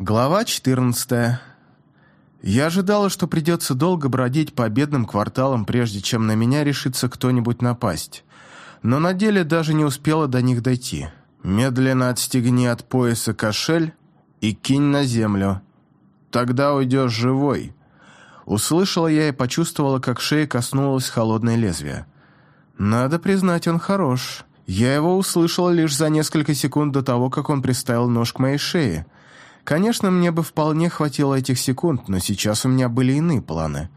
Глава 14. Я ожидала, что придется долго бродить по бедным кварталам, прежде чем на меня решится кто-нибудь напасть. Но на деле даже не успела до них дойти. Медленно отстегни от пояса кошель и кинь на землю. Тогда уйдешь живой. Услышала я и почувствовала, как шея коснулась холодное лезвие. Надо признать, он хорош. Я его услышала лишь за несколько секунд до того, как он приставил нож к моей шее – Конечно, мне бы вполне хватило этих секунд, но сейчас у меня были иные планы.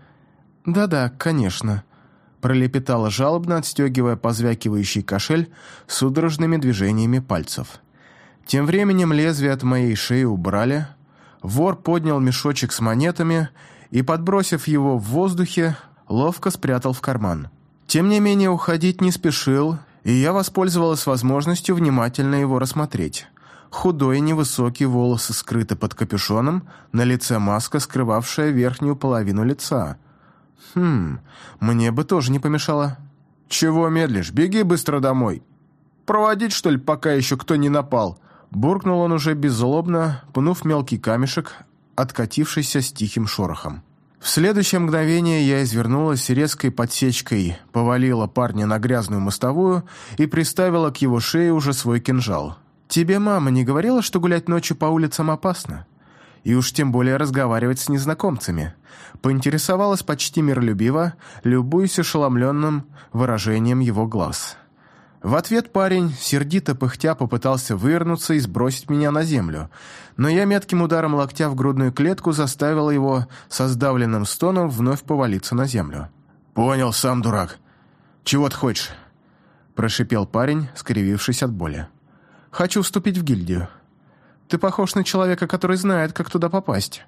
«Да-да, конечно», — пролепетала жалобно, отстегивая позвякивающий кошель судорожными движениями пальцев. Тем временем лезвие от моей шеи убрали, вор поднял мешочек с монетами и, подбросив его в воздухе, ловко спрятал в карман. Тем не менее, уходить не спешил, и я воспользовалась возможностью внимательно его рассмотреть. Худой, невысокий, волосы скрыты под капюшоном, на лице маска, скрывавшая верхнюю половину лица. Хм, мне бы тоже не помешало. «Чего медлишь? Беги быстро домой!» «Проводить, что ли, пока еще кто не напал?» Буркнул он уже беззлобно, пнув мелкий камешек, откатившийся с тихим шорохом. В следующее мгновение я извернулась резкой подсечкой, повалила парня на грязную мостовую и приставила к его шее уже свой кинжал. «Тебе мама не говорила, что гулять ночью по улицам опасно? И уж тем более разговаривать с незнакомцами?» Поинтересовалась почти миролюбиво, любуясь ошеломленным выражением его глаз. В ответ парень, сердито пыхтя, попытался вывернуться и сбросить меня на землю, но я метким ударом локтя в грудную клетку заставила его со сдавленным стоном вновь повалиться на землю. «Понял, сам дурак. Чего ты хочешь?» прошипел парень, скривившись от боли. Хочу вступить в гильдию. Ты похож на человека, который знает, как туда попасть.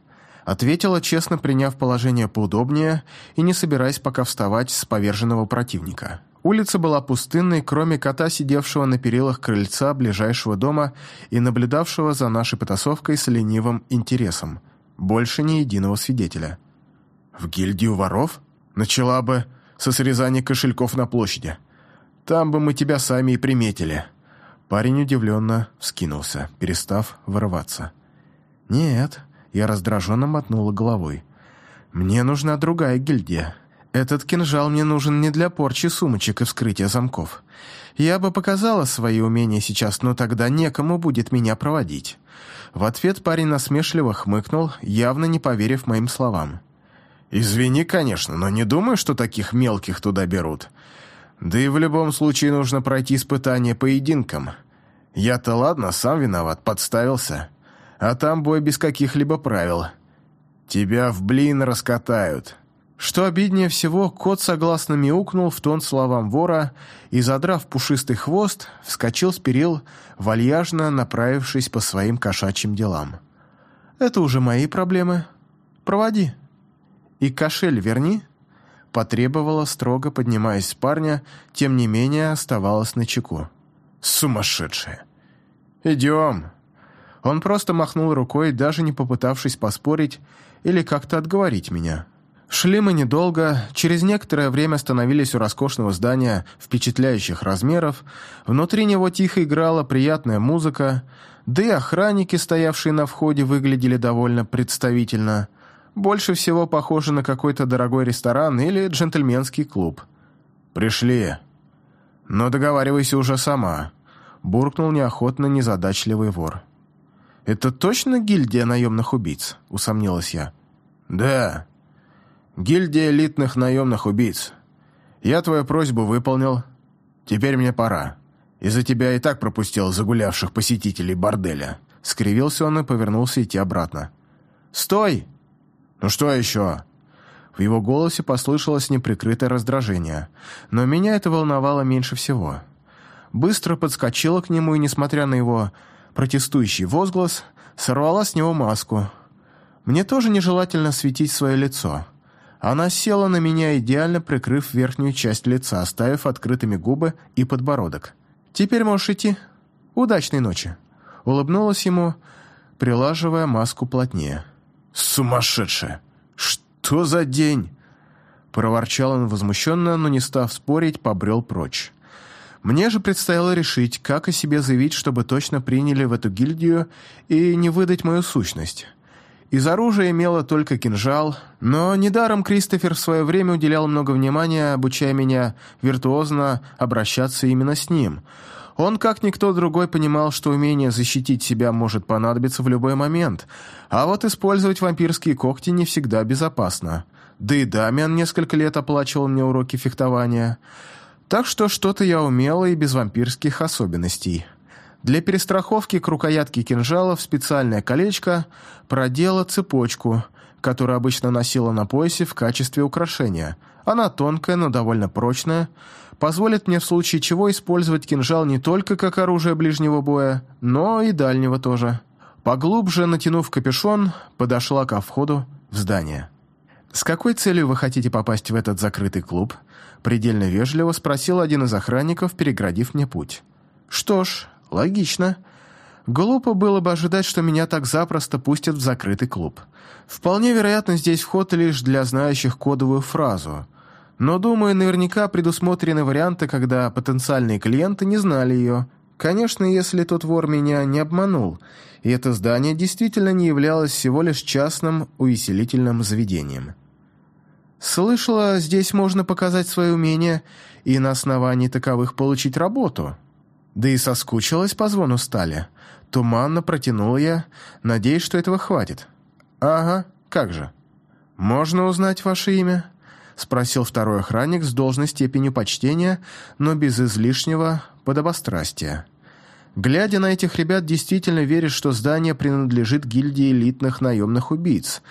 Ответила, честно приняв положение поудобнее и не собираясь пока вставать с поверженного противника. Улица была пустынной, кроме кота, сидевшего на перилах крыльца ближайшего дома и наблюдавшего за нашей потасовкой с ленивым интересом. Больше ни единого свидетеля. «В гильдию воров? Начала бы со срезания кошельков на площади. Там бы мы тебя сами и приметили», Парень удивленно вскинулся, перестав вырываться. «Нет», — я раздраженно мотнула головой. «Мне нужна другая гильдия. Этот кинжал мне нужен не для порчи сумочек и вскрытия замков. Я бы показала свои умения сейчас, но тогда некому будет меня проводить». В ответ парень насмешливо хмыкнул, явно не поверив моим словам. «Извини, конечно, но не думаю, что таких мелких туда берут. Да и в любом случае нужно пройти испытание поединком. Я-то ладно, сам виноват, подставился. А там бой без каких-либо правил. Тебя в блин раскатают. Что обиднее всего, кот согласно мяукнул в тон словам вора и, задрав пушистый хвост, вскочил с перил, вальяжно направившись по своим кошачьим делам. «Это уже мои проблемы. Проводи. И кошель верни», — потребовала строго, поднимаясь с парня, тем не менее оставалась на чеку. Сумасшедшая. «Идем». Он просто махнул рукой, даже не попытавшись поспорить или как-то отговорить меня. Шли мы недолго, через некоторое время остановились у роскошного здания впечатляющих размеров, внутри него тихо играла приятная музыка, да и охранники, стоявшие на входе, выглядели довольно представительно. Больше всего похоже на какой-то дорогой ресторан или джентльменский клуб. «Пришли», «Но договаривайся уже сама», — буркнул неохотно незадачливый вор. «Это точно гильдия наемных убийц?» — усомнилась я. «Да, гильдия элитных наемных убийц. Я твою просьбу выполнил. Теперь мне пора. Из-за тебя и так пропустил загулявших посетителей борделя». Скривился он и повернулся идти обратно. «Стой!» «Ну что еще?» В его голосе послышалось неприкрытое раздражение, но меня это волновало меньше всего. Быстро подскочила к нему и, несмотря на его протестующий возглас, сорвала с него маску. Мне тоже нежелательно светить свое лицо. Она села на меня, идеально прикрыв верхнюю часть лица, оставив открытыми губы и подбородок. «Теперь можешь идти. Удачной ночи!» Улыбнулась ему, прилаживая маску плотнее. «Сумасшедшая! Что?» Что за день?» Проворчал он возмущенно, но не став спорить, побрел прочь. Мне же предстояло решить, как о себе заявить, чтобы точно приняли в эту гильдию и не выдать мою сущность. Из оружия имела только кинжал, но недаром Кристофер в свое время уделял много внимания, обучая меня виртуозно обращаться именно с ним. Он, как никто другой, понимал, что умение защитить себя может понадобиться в любой момент, а вот использовать вампирские когти не всегда безопасно. Да и Дамиан несколько лет оплачивал мне уроки фехтования. Так что что-то я умела и без вампирских особенностей. Для перестраховки к рукоятке кинжала в специальное колечко продела цепочку, которую обычно носила на поясе в качестве украшения. Она тонкая, но довольно прочная, позволит мне в случае чего использовать кинжал не только как оружие ближнего боя, но и дальнего тоже. Поглубже натянув капюшон, подошла ко входу в здание. «С какой целью вы хотите попасть в этот закрытый клуб?» Предельно вежливо спросил один из охранников, переградив мне путь. «Что ж, Логично. Глупо было бы ожидать, что меня так запросто пустят в закрытый клуб. Вполне вероятно, здесь вход лишь для знающих кодовую фразу. Но, думаю, наверняка предусмотрены варианты, когда потенциальные клиенты не знали ее. Конечно, если тот вор меня не обманул, и это здание действительно не являлось всего лишь частным увеселительным заведением. Слышала, здесь можно показать свои умения и на основании таковых получить работу. Да и соскучилась по звону стали. Туманно протянул я, надеясь, что этого хватит. «Ага, как же». «Можно узнать ваше имя?» — спросил второй охранник с должной степенью почтения, но без излишнего подобострастия. Глядя на этих ребят, действительно веришь, что здание принадлежит гильдии элитных наемных убийц.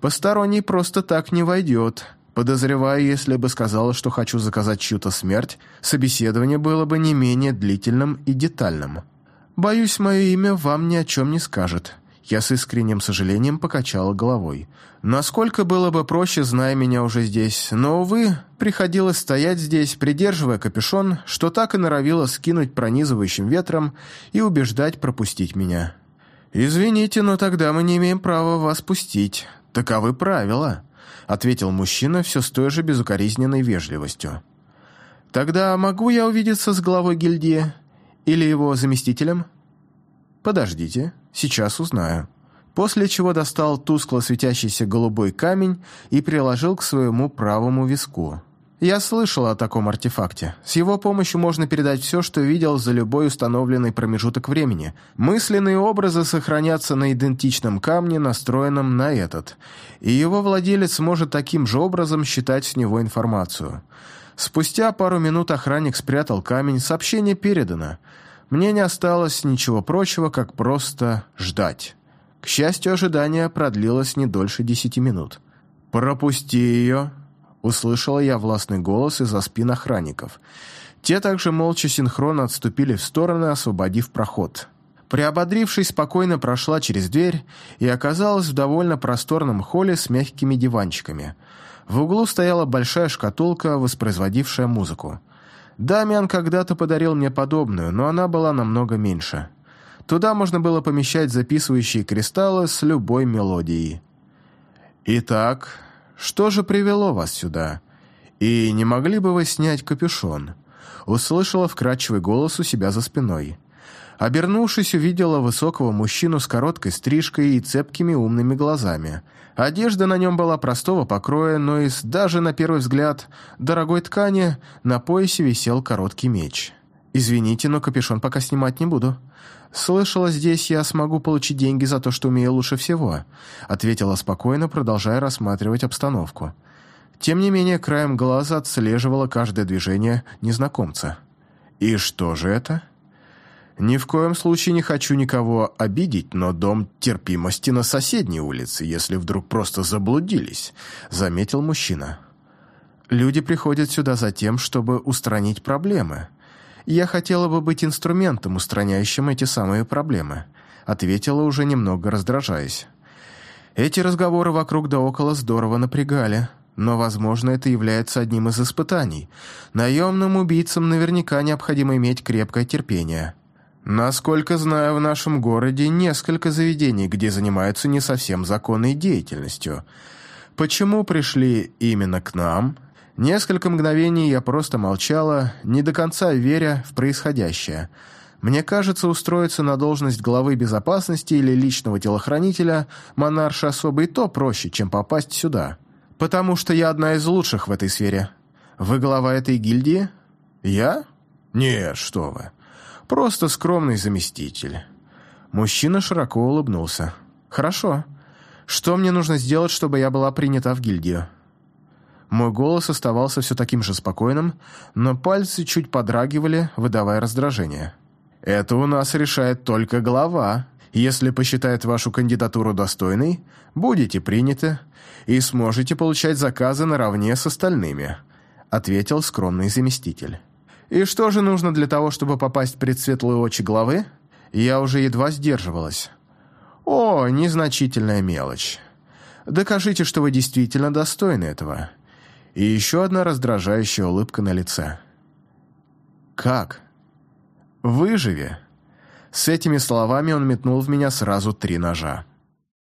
Посторонний просто так не войдет. Подозреваю, если бы сказала, что хочу заказать чью-то смерть, собеседование было бы не менее длительным и детальным. Боюсь, мое имя вам ни о чем не скажет. Я с искренним сожалением покачала головой. Насколько было бы проще, зная меня уже здесь, но, увы, приходилось стоять здесь, придерживая капюшон, что так и норовило скинуть пронизывающим ветром и убеждать пропустить меня. «Извините, но тогда мы не имеем права вас пустить. Таковы правила». — ответил мужчина все с той же безукоризненной вежливостью. «Тогда могу я увидеться с главой гильдии? Или его заместителем?» «Подождите, сейчас узнаю». После чего достал тускло светящийся голубой камень и приложил к своему правому виску. Я слышал о таком артефакте. С его помощью можно передать все, что видел за любой установленный промежуток времени. Мысленные образы сохранятся на идентичном камне, настроенном на этот, и его владелец может таким же образом считать с него информацию. Спустя пару минут охранник спрятал камень, сообщение передано. Мне не осталось ничего прочего, как просто ждать. К счастью, ожидание продлилось не дольше десяти минут. «Пропусти ее», Услышала я властный голос из-за спин охранников. Те также молча синхронно отступили в стороны, освободив проход. Приободрившись, спокойно прошла через дверь и оказалась в довольно просторном холле с мягкими диванчиками. В углу стояла большая шкатулка, воспроизводившая музыку. Дамиан когда-то подарил мне подобную, но она была намного меньше. Туда можно было помещать записывающие кристаллы с любой мелодией. «Итак, что же привело вас сюда? И не могли бы вы снять капюшон?» Услышала вкрадчивый голос у себя за спиной. Обернувшись, увидела высокого мужчину с короткой стрижкой и цепкими умными глазами. Одежда на нем была простого покроя, но из даже, на первый взгляд, дорогой ткани на поясе висел короткий меч. «Извините, но капюшон пока снимать не буду. «Слышала, здесь я смогу получить деньги за то, что умею лучше всего», ответила спокойно, продолжая рассматривать обстановку. Тем не менее, краем глаза отслеживала каждое движение незнакомца. «И что же это?» «Ни в коем случае не хочу никого обидеть, но дом терпимости на соседней улице, если вдруг просто заблудились», заметил мужчина. «Люди приходят сюда за тем, чтобы устранить проблемы», «Я хотела бы быть инструментом, устраняющим эти самые проблемы», ответила уже немного раздражаясь. Эти разговоры вокруг да около здорово напрягали, но, возможно, это является одним из испытаний. Наемным убийцам наверняка необходимо иметь крепкое терпение. Насколько знаю, в нашем городе несколько заведений, где занимаются не совсем законной деятельностью. Почему пришли именно к нам? Несколько мгновений я просто молчала, не до конца веря в происходящее. Мне кажется, устроиться на должность главы безопасности или личного телохранителя монарша особо и то проще, чем попасть сюда. Потому что я одна из лучших в этой сфере. Вы глава этой гильдии? Я? Нет, что вы. Просто скромный заместитель. Мужчина широко улыбнулся. Хорошо. Что мне нужно сделать, чтобы я была принята в гильдию? Мой голос оставался все таким же спокойным, но пальцы чуть подрагивали, выдавая раздражение. «Это у нас решает только глава. Если посчитает вашу кандидатуру достойной, будете приняты и сможете получать заказы наравне с остальными», ответил скромный заместитель. «И что же нужно для того, чтобы попасть пред светлые очи главы?» Я уже едва сдерживалась. «О, незначительная мелочь. Докажите, что вы действительно достойны этого и еще одна раздражающая улыбка на лице. «Как? Выживи!» С этими словами он метнул в меня сразу три ножа.